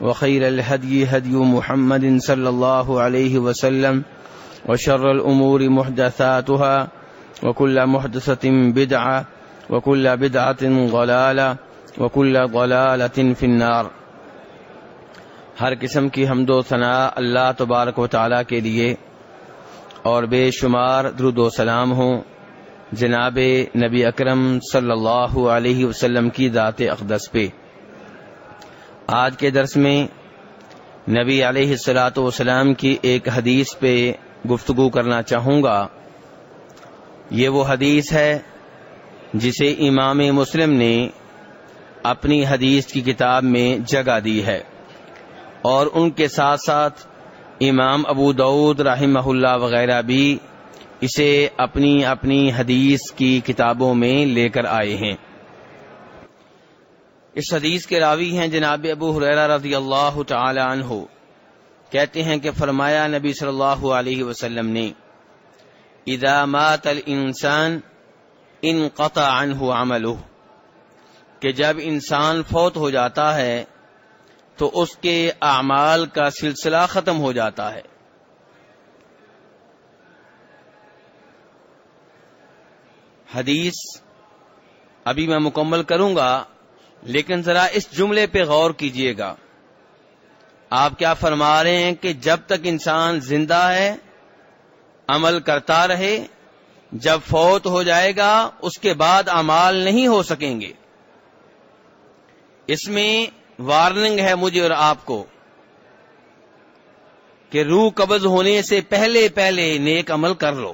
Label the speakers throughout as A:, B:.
A: وخير الهدي هدي محمد صلى الله عليه وسلم وشر الأمور محدثاتها وكل محدثة بدعة وكل بدعة ضلالة وكل ضلالة في النار ہر قسم کی حمد و ثناء اللہ تبارک و تعالی کے لیے اور بے شمار درود و سلام ہوں جناب نبی اکرم صلی اللہ علیہ وسلم کی ذات اقدس پہ۔ آج کے درس میں نبی علیہ السلاۃ والسلام کی ایک حدیث پہ گفتگو کرنا چاہوں گا۔ یہ وہ حدیث ہے جسے امام مسلم نے اپنی حدیث کی کتاب میں جگہ دی ہے۔ اور ان کے ساتھ ساتھ امام ابو دعود رحمہ اللہ وغیرہ بھی اسے اپنی اپنی حدیث کی کتابوں میں لے کر آئے ہیں۔ اس حدیث کے راوی ہیں جناب ابو حریرہ رضی اللہ تعالی عنہ۔ کہتے ہیں کہ فرمایا نبی صلی اللہ علیہ وسلم نے، اذا مات الانسان انقطع عنہ عمله کہ جب انسان فوت ہو جاتا ہے، تو اس کے اعمال کا سلسلہ ختم ہو جاتا ہے۔ حدیث ابھی میں مکمل کروں گا۔ لیکن ذرا اس جملے پہ غور کیجیے گا۔ آپ کیا فرما رہے ہیں کہ جب تک انسان زندہ ہے، عمل کرتا رہے، جب فوت ہو جائے گا، اس کے بعد امال نہیں ہو سکیں گے۔ اس میں وارننگ ہے مجھے اور آپ کو کہ روح قبض ہونے سے پہلے پہلے نیک عمل کر لو۔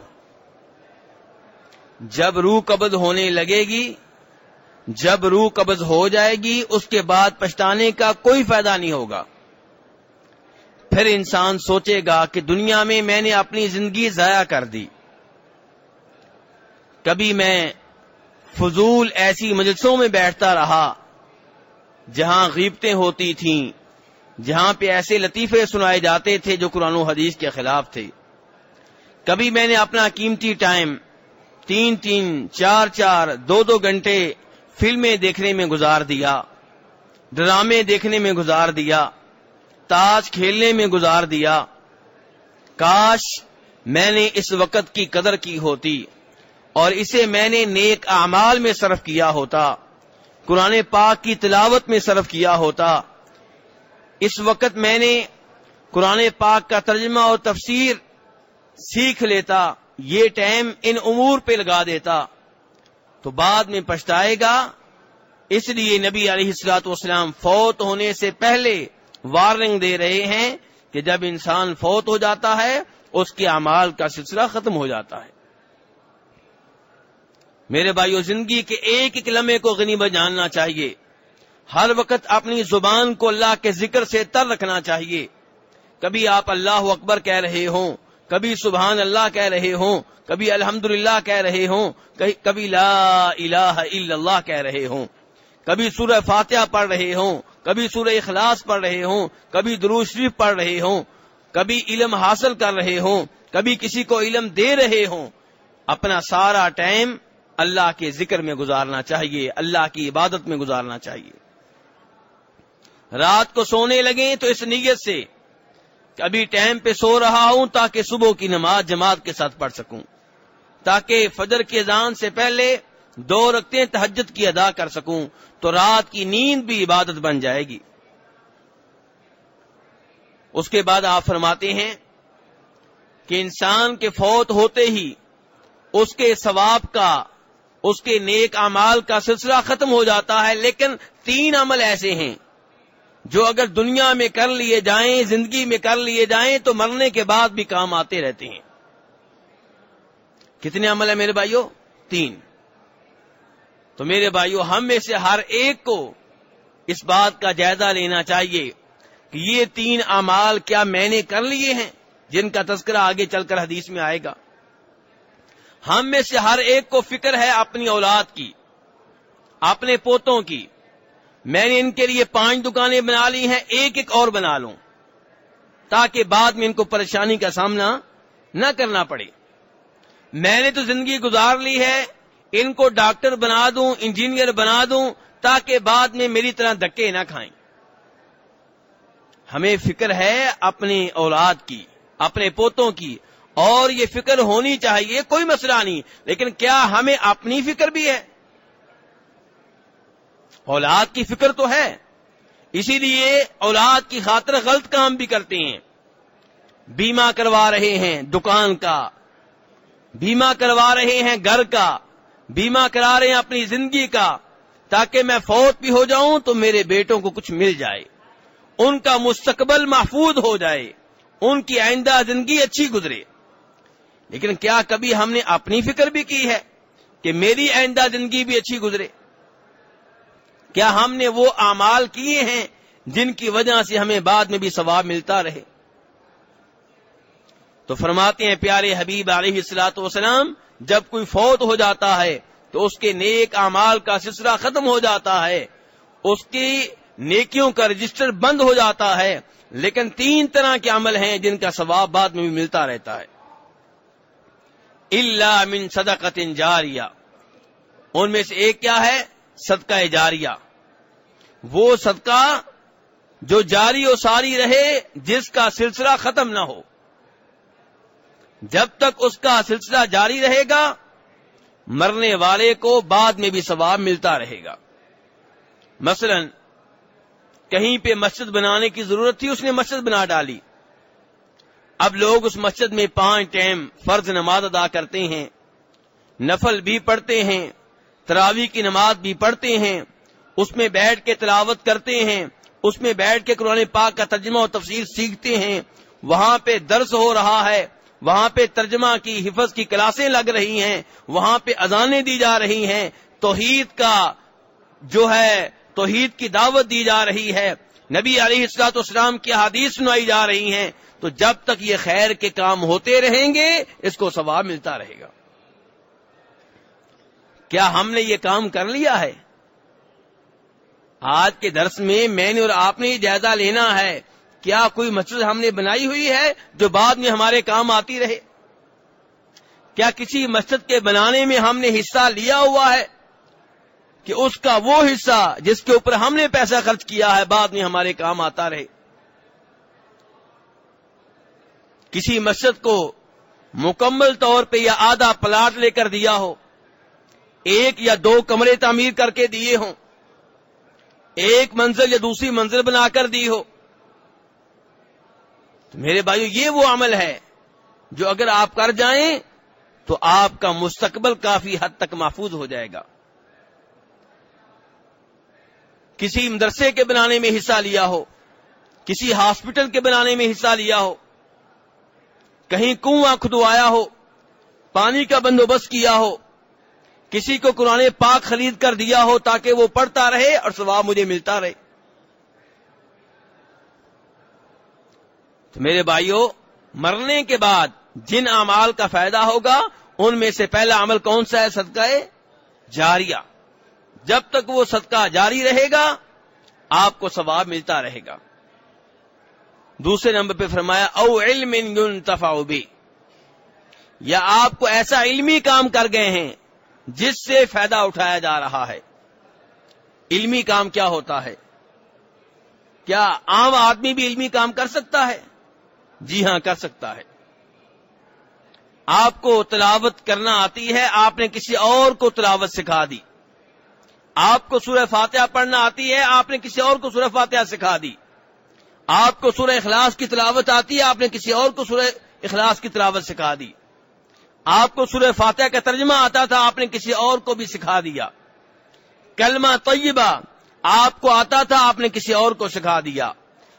A: جب روح قبض ہونے لگے گی جب روح قبض ہو جائے گی، اس کے بعد پچھتانے کا کوئی فائدہ نہیں ہوگا۔ پھر انسان سوچے گا کہ دنیا میں میں نے اپنی زندگی ضائع کر دی۔ کبھی میں فضول ایسی مجلسوں میں بیٹھتا رہا، جہاں غیبتیں ہوتی تھیں، جہاں پہ ایسے لطیفے سنائے جاتے تھے جو قرآن و حدیث کے خلاف تھے۔ کبھی میں نے اپنا قیمتی ٹائم تین تین چار چار دو دو گھنٹے فلمیں دیکھنے میں گزار دیا، ڈرامے دیکھنے میں گزار دیا، تاج کھیلنے میں گزار دیا۔ کاش میں نے اس وقت کی قدر کی ہوتی اور اسے میں نے نیک اعمال میں صرف کیا ہوتا، قرآن پاک کی تلاوت میں صرف کیا ہوتا۔ اس وقت میں نے قرآن پاک کا ترجمہ اور تفسیر سیکھ لیتا، یہ ٹائم ان امور پہ لگا دیتا۔ تو بعد میں پچھتائے گا۔ اس لیے نبی علیہ السلاط والسلام فوت ہونے سے پہلے وارننگ دے رہے ہیں کہ جب انسان فوت ہو جاتا ہے، اس کے اعمال کا سلسلہ ختم ہو جاتا ہے۔ میرے بھائیو، زندگی کے ایک ایک لمحے کو غنیمت جاننا چاہیے۔ ہر وقت اپنی زبان کو اللہ کے ذکر سے تر رکھنا چاہیے۔ کبھی آپ اللہ اکبر کہہ رہے ہوں کبھی سبحان اللہ کہہ رہے ہوں، کبھی الحمد کہہ رہے ہوں کبھی لا الہ الا اللہ کہہ رہے ہوں، کبھی سورہ فاتحہ پڑھ رہے ہوں، کبھی سورہ اخلاص پڑھ رہے ہوں، کبھی درو شریف پڑھ رہے ہوں، کبھی علم حاصل کر رہے ہوں، کبھی کسی کو علم دے رہے ہوں۔ اپنا سارا ٹائم اللہ کے ذکر میں گزارنا چاہیے، اللہ کی عبادت میں گزارنا چاہیے۔ رات کو سونے لگے تو اس نیت سے کبھی ٹائم پہ سو رہا ہوں تاکہ صبح کی نماز جماعت کے ساتھ پڑھ سکوں۔ تاکہ فجر کے اذان سے پہلے دو رکھتے تہجد کی ادا کر سکوں تو رات کی نیند بھی عبادت بن جائے گی۔ اس کے بعد آپ فرماتے ہیں کہ انسان کے فوت ہوتے ہی اس کے ثواب کا، اس کے نیک امال کا سلسلہ ختم ہو جاتا ہے، لیکن تین عمل ایسے ہیں۔ جو اگر دنیا میں کر لیے جائیں، زندگی میں کر لیے جائیں، تو مرنے کے بعد بھی کام آتے رہتے ہیں۔ کتنے عمل ہیں میرے بھائیوں تین۔ تو میرے بھائیوں ہم میں سے ہر ایک کو اس بات کا جائزہ لینا چاہیے کہ یہ تین امال کیا میں نے کر لیے ہیں، جن کا تذکرہ آگے چل کر حدیث میں آئے گا۔ ہم میں سے ہر ایک کو فکر ہے اپنی اولاد کی، اپنے پوتوں کی میں نے ان کے لیے پانچ دکانیں بنا لی ہیں، ایک ایک اور بنا لوں۔ تاکہ بعد میں ان کو پریشانی کا سامنا نہ کرنا پڑے۔ میں نے تو زندگی گزار لی ہے، ان کو ڈاکٹر بنا دوں، انجینئر بنا دوں، تاکہ بعد میں میری طرح دکے نہ کھائیں۔ ہمیں فکر ہے اپنی اولاد کی، اپنے پوتوں کی، اور یہ فکر ہونی چاہیے، کوئی مسئلہ نہیں۔ لیکن کیا ہمیں اپنی فکر بھی ہے؟ اولاد کی فکر تو ہے، اسی لیے اولاد کی خاطر غلط کام بھی کرتے ہیں۔ بیمہ کروا رہے ہیں دکان کا، بیمہ کروا رہے ہیں گھر کا، بیمہ کرا رہے ہیں اپنی زندگی کا۔ تاکہ میں فوت بھی ہو جاؤں تو میرے بیٹوں کو کچھ مل جائے۔ ان کا مستقبل محفوظ ہو جائے۔ ان کی آئندہ زندگی اچھی گزرے۔ لیکن کیا کبھی ہم نے اپنی فکر بھی کی ہے کہ میری آئندہ زندگی بھی اچھی گزرے؟ کیا ہم نے وہ اعمال کیے ہیں جن کی وجہ سے ہمیں بعد میں بھی ثواب ملتا رہے؟ تو فرماتے ہیں پیارے حبیب علیہ السلاط وسلام جب کوئی فوت ہو جاتا ہے تو اس کے نیک اعمال کا سلسلہ ختم ہو جاتا ہے، اس کی نیکیوں کا رجسٹر بند ہو جاتا ہے، لیکن تین طرح کے عمل ہیں جن کا ثواب بعد میں بھی ملتا رہتا ہے۔ اللہ من صدقت جاریہ۔ ان میں سے ایک کیا ہے؟ صدقہ جاریہ۔ وہ صدقہ جو جاری و ساری رہے، جس کا سلسلہ ختم نہ ہو۔ جب تک اس کا سلسلہ جاری رہے گا، مرنے والے کو بعد میں بھی ثواب ملتا رہے گا۔ مثلا، کہیں پہ مسجد بنانے کی ضرورت تھی، اس نے مسجد بنا ڈالی۔ اب لوگ اس مسجد میں پانچ ٹائم فرض نماز ادا کرتے ہیں، نفل بھی پڑھتے ہیں تراوی کی نماز بھی پڑھتے ہیں، اس میں بیٹھ کے تلاوت کرتے ہیں، اس میں بیٹھ کے قرآن پاک کا ترجمہ و تفصیل سیکھتے ہیں۔ وہاں پہ درس ہو رہا ہے، وہاں پہ ترجمہ کی، حفظ کی کلاسیں لگ رہی ہیں، وہاں پہ اذانیں دی جا رہی ہیں۔ توحید کا جو ہے، توحید کی دعوت دی جا رہی ہے۔ نبی علیہ السلاط اسلام کی حادیث سنائی جا رہی ہیں۔ تو جب تک یہ خیر کے کام ہوتے رہیں گے، اس کو ثواب ملتا رہے گا۔ کیا ہم نے یہ کام کر لیا ہے؟ آج کے درس میں میں نے اور آپ نے یہ جائزہ لینا ہے۔ کیا کوئی مسجد ہم نے بنائی ہوئی ہے جو بعد میں ہمارے کام آتی رہے؟ کیا کسی مسجد کے بنانے میں ہم نے حصہ لیا ہوا ہے؟ کہ اس کا وہ حصہ جس کے اوپر ہم نے پیسہ خرچ کیا ہے بعد میں ہمارے کام آتا رہے؟ کسی مسجد کو مکمل طور پہ یا آدھا پلاٹ لے کر دیا ہو ایک یا دو کمرے تعمیر کر کے دیے ہوں۔ ایک منزل یا دوسری منزل بنا کر دی ہو۔ تو میرے بھائیو، یہ وہ عمل ہے جو اگر آپ کر جائیں تو آپ کا مستقبل کافی حد تک محفوظ ہو جائے گا۔ کسی مدرسے کے بنانے میں حصہ لیا ہو، کسی ہاسپٹل کے بنانے میں حصہ لیا ہو، کہیں کنواں کھدوایا ہو، پانی کا بندوبست کیا ہو کسی کو قرآن پاک خرید کر دیا ہو تاکہ وہ پڑھتا رہے اور ثواب مجھے ملتا رہے۔ تو میرے بھائیوں مرنے کے بعد جن اعمال کا فائدہ ہوگا، ان میں سے پہلا عمل کون سا ہے؟ صدقہ جاریہ۔ جب تک وہ صدقہ جاری رہے گا، آپ کو ثواب ملتا رہے گا۔ دوسرے نمبر پہ فرمایا، او علم بھی یا آپ کو ایسا علمی کام کر گئے ہیں جس سے فائدہ اٹھایا جا رہا ہے۔ علمی کام کیا ہوتا ہے؟ کیا عام آدمی بھی علمی کام کر سکتا ہے؟ جی ہاں کر سکتا ہے۔ آپ کو تلاوت کرنا آتی ہے، آپ نے کسی اور کو تلاوت سکھا دی۔ آپ کو سورہ فاتحہ پڑھنا آتی ہے، آپ نے کسی اور کو سورہ فاتحہ سکھا دی۔ آپ کو سورہ اخلاص کی تلاوت آتی ہے، آپ نے کسی اور کو سورہ اخلاص کی تلاوت سکھا دی۔ آپ کو سورہ فاتحہ کا ترجمہ آتا تھا، آپ نے کسی اور کو بھی سکھا دیا۔ کلمہ طیبہ آپ کو آتا تھا، آپ نے کسی اور کو سکھا دیا۔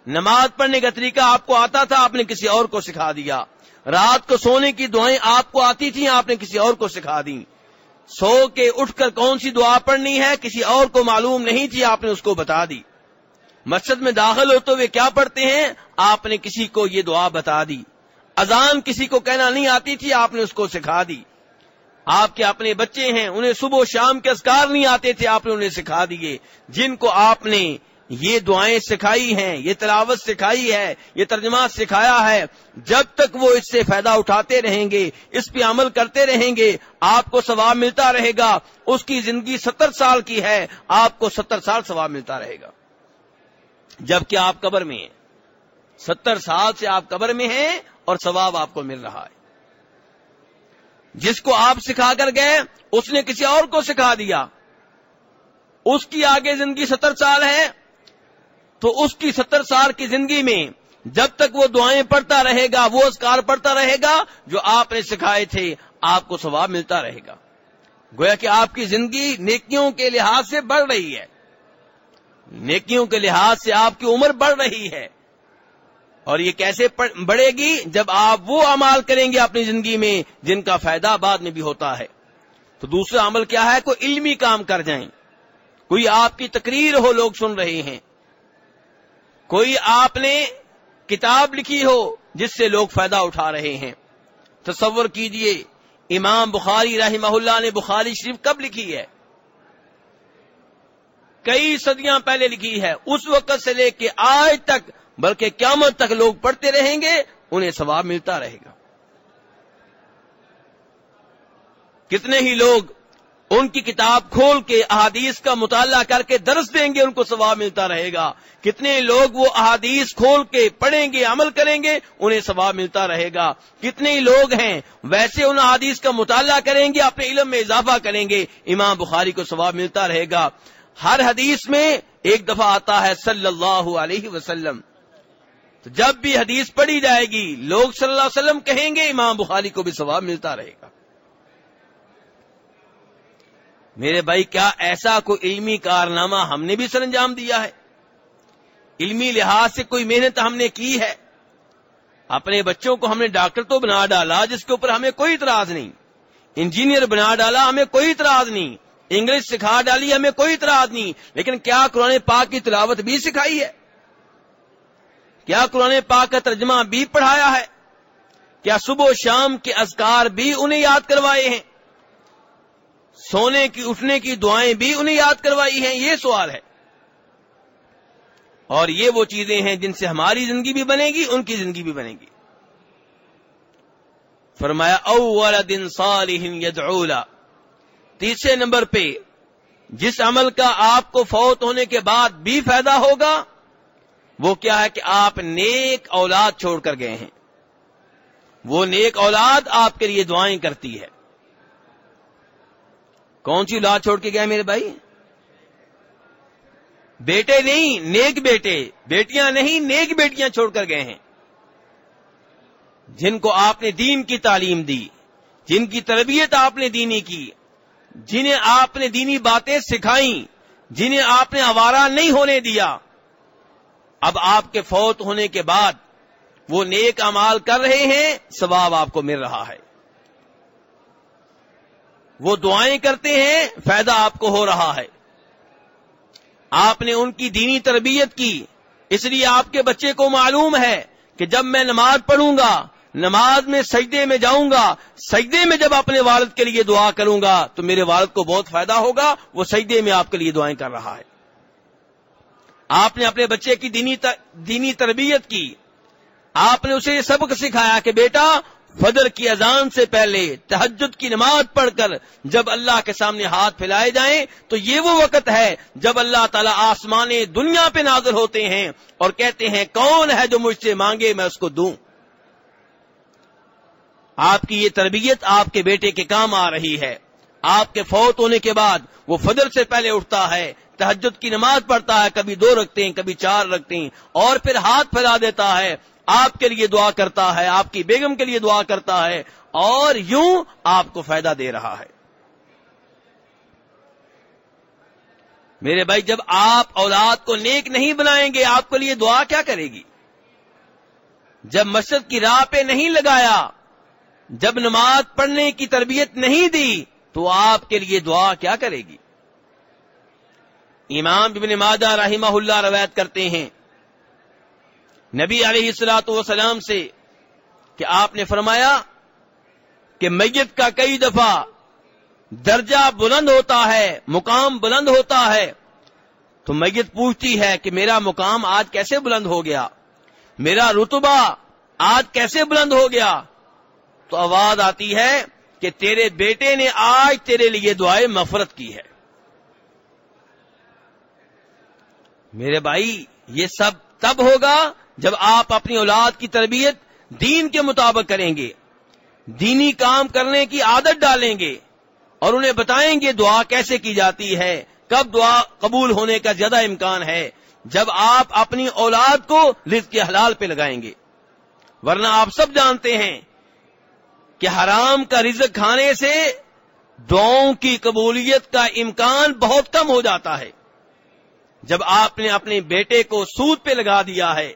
A: نماز پڑھنے کا طریقہ آپ کو آتا تھا، آپ نے کسی اور کو سکھا دیا۔ رات کو سونے کی دعائیں آپ کو آتی تھیں، آپ نے کسی اور کو سکھا دی سو کے اٹھ کر کون سی دعا پڑھنی ہے، کسی اور کو معلوم نہیں تھی، آپ نے اس کو بتا دی۔ مسجد میں داخل ہوتے ہوئے کیا پڑھتے ہیں؟ آپ نے کسی کو یہ دعا بتا دی۔ اذان کسی کو کہنا نہیں آتی تھی، آپ نے اس کو سکھا دی۔ آپ کے اپنے بچے ہیں، انہیں صبح و شام کے اسکار نہیں آتے تھے، آپ نے انہیں سکھا دیے۔ جن کو آپ نے یہ دعائیں سکھائی ہیں، یہ تلاوت سکھائی ہے، یہ ترجمہ سکھایا ہے، جب تک وہ اس سے فائدہ اٹھاتے رہیں گے، اس پہ عمل کرتے رہیں گے، آپ کو ثواب ملتا رہے گا۔ اس کی زندگی ستر سال کی ہے، آپ کو ستر سال ثواب ملتا رہے گا۔ جبکہ آپ قبر میں ہیں۔ ستر سال سے آپ قبر میں ہیں اور ثواب آپ کو مل رہا ہے۔ جس کو آپ سکھا کر گئے، اس نے کسی اور کو سکھا دیا۔ اس کی آگے زندگی ستر سال ہے۔ تو اس کی ستر سال کی زندگی میں جب تک وہ دعائیں پڑھتا رہے گا، وہ اسکار پڑھتا رہے گا، جو آپ نے سکھائے تھے، آپ کو ثواب ملتا رہے گا۔ گویا کہ آپ کی زندگی نیکیوں کے لحاظ سے بڑھ رہی ہے۔ نیکیوں کے لحاظ سے آپ کی عمر بڑھ رہی ہے۔ اور یہ کیسے بڑھے گی جب آپ وہ عمال کریں گے اپنی زندگی میں جن کا فائدہ بعد میں بھی ہوتا ہے۔ تو دوسرا عمل کیا ہے؟ کوئی علمی کام کر جائیں۔ کوئی آپ کی تقریر ہو، لوگ سن رہے ہیں۔ کوئی آپ نے کتاب لکھی ہو جس سے لوگ فائدہ اٹھا رہے ہیں۔ تصور کیجیے، امام بخاری رحمہ اللہ نے بخاری شریف کب لکھی ہے؟ کئی صدیاں پہلے لکھی ہے۔ اس وقت سے لے کے آج تک بلکہ قیامت تک لوگ پڑھتے رہیں گے، انہیں ثواب ملتا رہے گا۔ کتنے ہی لوگ ان کی کتاب کھول کے احادیث کا مطالعہ کر کے درس دیں گے، ان کو ثواب ملتا رہے گا۔ کتنے لوگ وہ احادیث کھول کے پڑھیں گے، عمل کریں گے، انہیں ثواب ملتا رہے گا۔ کتنے ہی لوگ ہیں، ویسے ان احادیث کا مطالعہ کریں گے، اپنے علم میں اضافہ کریں گے، امام بخاری کو ثواب ملتا رہے گا۔ ہر حدیث میں ایک دفعہ آتا ہے صلی اللہ علیہ وسلم۔ تو جب بھی حدیث پڑھی جائے گی، لوگ صلی اللہ علیہ وسلم کہیں گے، امام بخاری کو بھی ثواب ملتا رہے گا۔ میرے بھائی، کیا ایسا کوئی علمی کارنامہ ہم نے بھی سر انجام دیا ہے؟ علمی لحاظ سے کوئی محنت ہم نے کی ہے؟ اپنے بچوں کو ہم نے ڈاکٹر تو بنا ڈالا، جس کے اوپر ہمیں کوئی اعتراض نہیں۔ انجینئر بنا ڈالا، ہمیں کوئی اعتراض نہیں۔ انگلش سکھا ڈالی، ہمیں کوئی اعتراض نہیں۔ لیکن کیا قرآن پاک کی تلاوت بھی سکھائی ہے؟ کیا قرآن پاک کا ترجمہ بھی پڑھایا ہے؟ کیا صبح و شام کے اذکار بھی انہیں یاد کروائے ہیں؟ سونے کی اٹھنے کی دعائیں بھی انہیں یاد کروائی ہیں؟ یہ سوال ہے۔ اور یہ وہ چیزیں ہیں جن سے ہماری زندگی بھی بنے گی، ان کی زندگی بھی بنے گی۔ فرمایا، اول دن صالح یدعولا تیسرے نمبر پہ، جس عمل کا آپ کو فوت ہونے کے بعد بھی فائدہ ہوگا وہ کیا ہے کہ آپ نیک اولاد چھوڑ کر گئے ہیں۔ وہ نیک اولاد آپ کے لیے دعائیں کرتی ہے۔ کون سی اولاد چھوڑ کے گیا میرے بھائی؟ بیٹے نہیں، نیک بیٹے۔ بیٹیاں نہیں، نیک بیٹیاں چھوڑ کر گئے ہیں۔ جن کو آپ نے دین کی تعلیم دی، جن کی تربیت آپ نے دینی کی، جنہیں آپ نے دینی باتیں سکھائیں، جنہیں آپ نے آوارہ نہیں ہونے دیا اب آپ کے فوت ہونے کے بعد وہ نیک امال کر رہے ہیں، ثواب آپ کو مل رہا ہے۔ وہ دعائیں کرتے ہیں، فائدہ آپ کو ہو رہا ہے۔ آپ نے ان کی دینی تربیت کی، اس لیے آپ کے بچے کو معلوم ہے کہ جب میں نماز پڑھوں گا، نماز میں سجدے میں جاؤں گا، سجدے میں جب اپنے والد کے لیے دعا کروں گا، تو میرے والد کو بہت فائدہ ہوگا، وہ سجدے میں آپ کے لیے دعائیں کر رہا ہے۔ آپ نے اپنے بچے کی دینی دینی تربیت کی۔ آپ نے اسے یہ سبق سکھایا کہ بیٹا، فجر کی اذان سے پہلے تحجد کی نماز پڑھ کر جب اللہ کے سامنے ہاتھ پھیلائے جائیں، تو یہ وہ وقت ہے جب اللہ تعالیٰ آسمان دنیا پہ نازل ہوتے ہیں اور کہتے ہیں، کون ہے جو مجھ سے مانگے میں اس کو دوں؟ آپ کی یہ تربیت آپ کے بیٹے کے کام آ رہی ہے۔ آپ کے فوت ہونے کے بعد وہ فجر سے پہلے اٹھتا ہے تحجد کی نماز پڑھتا ہے، کبھی دو رکھتے ہیں کبھی چار رکھتے ہیں اور پھر ہاتھ پھیلا دیتا ہے، آپ کے لیے دعا کرتا ہے، آپ کی بیگم کے لیے دعا کرتا ہے، اور یوں آپ کو فائدہ دے رہا ہے۔ میرے بھائی، جب آپ اولاد کو نیک نہیں بنائیں گے، آپ کے لیے دعا کیا کرے گی؟ جب مسجد کی راہ پہ نہیں لگایا، جب نماز پڑھنے کی تربیت نہیں دی، تو آپ کے لیے دعا کیا کرے گی؟ امام ابن مادہ رحمہ اللہ روایت کرتے ہیں۔ نبی علیہ السلاۃ وسلام سے کہ آپ نے فرمایا کہ میت کا کئی دفعہ درجہ بلند ہوتا ہے، مقام بلند ہوتا ہے۔ تو میت پوچھتی ہے کہ میرا مقام آج کیسے بلند ہو گیا؟ میرا رتبہ آج کیسے بلند ہو گیا؟ تو آواز آتی ہے کہ تیرے بیٹے نے آج تیرے لیے دعائیں مفرت کی ہے۔ میرے بھائی، یہ سب تب ہوگا جب آپ اپنی اولاد کی تربیت دین کے مطابق کریں گے۔ دینی کام کرنے کی عادت ڈالیں گے اور انہیں بتائیں گے دعا کیسے کی جاتی ہے، کب دعا قبول ہونے کا زیادہ امکان ہے۔ جب آپ اپنی اولاد کو رزق کے حلال پہ لگائیں گے۔ ورنہ آپ سب جانتے ہیں کہ حرام کا رزق کھانے سے دعاؤں کی قبولیت کا امکان بہت کم ہو جاتا ہے۔ جب آپ نے اپنے بیٹے کو سود پہ لگا دیا ہے،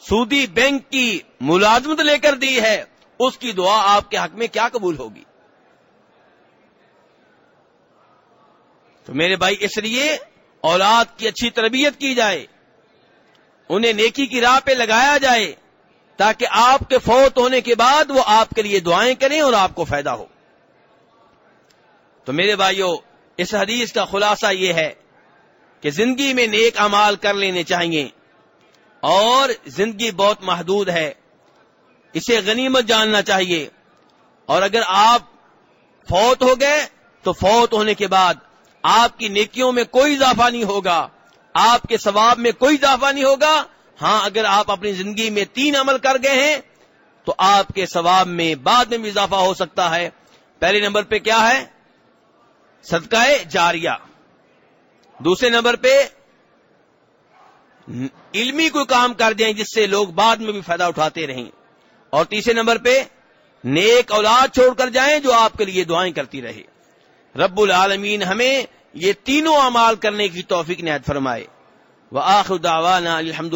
A: سودی بینک کی ملازمت لے کر دی ہے، اس کی دعا آپ کے حق میں کیا قبول ہوگی؟ تو میرے بھائی، اس لیے اولاد کی اچھی تربیت کی جائے، انہیں نیکی کی راہ پہ لگایا جائے، تاکہ آپ کے فوت ہونے کے بعد وہ آپ کے لیے دعائیں کریں اور آپ کو فائدہ ہو۔ تو میرے بھائیوں اس حدیث کا خلاصہ یہ ہے کہ زندگی میں نیک امال کر لینے چاہیے اور زندگی بہت محدود ہے، اسے غنیمت جاننا چاہیے۔ اور اگر آپ فوت ہو گئے تو فوت ہونے کے بعد آپ کی نیکیوں میں کوئی اضافہ نہیں ہوگا، آپ کے ثواب میں کوئی اضافہ نہیں ہوگا۔ ہاں اگر آپ اپنی زندگی میں تین عمل کر گئے ہیں تو آپ کے ثواب میں بعد میں بھی اضافہ ہو سکتا ہے۔ پہلے نمبر پہ کیا ہے؟ صدقہ جاریہ۔ دوسرے نمبر پہ، علمی کوئی کام کر دیں جس سے لوگ بعد میں بھی فائدہ اٹھاتے رہیں۔ اور تیسرے نمبر پہ، نیک اولاد چھوڑ کر جائیں جو آپ کے لیے دعائیں کرتی رہے۔ رب العالمین ہمیں یہ تینوں اعمال کرنے کی توفیق نہایت فرمائے۔ وہ آخر الحمد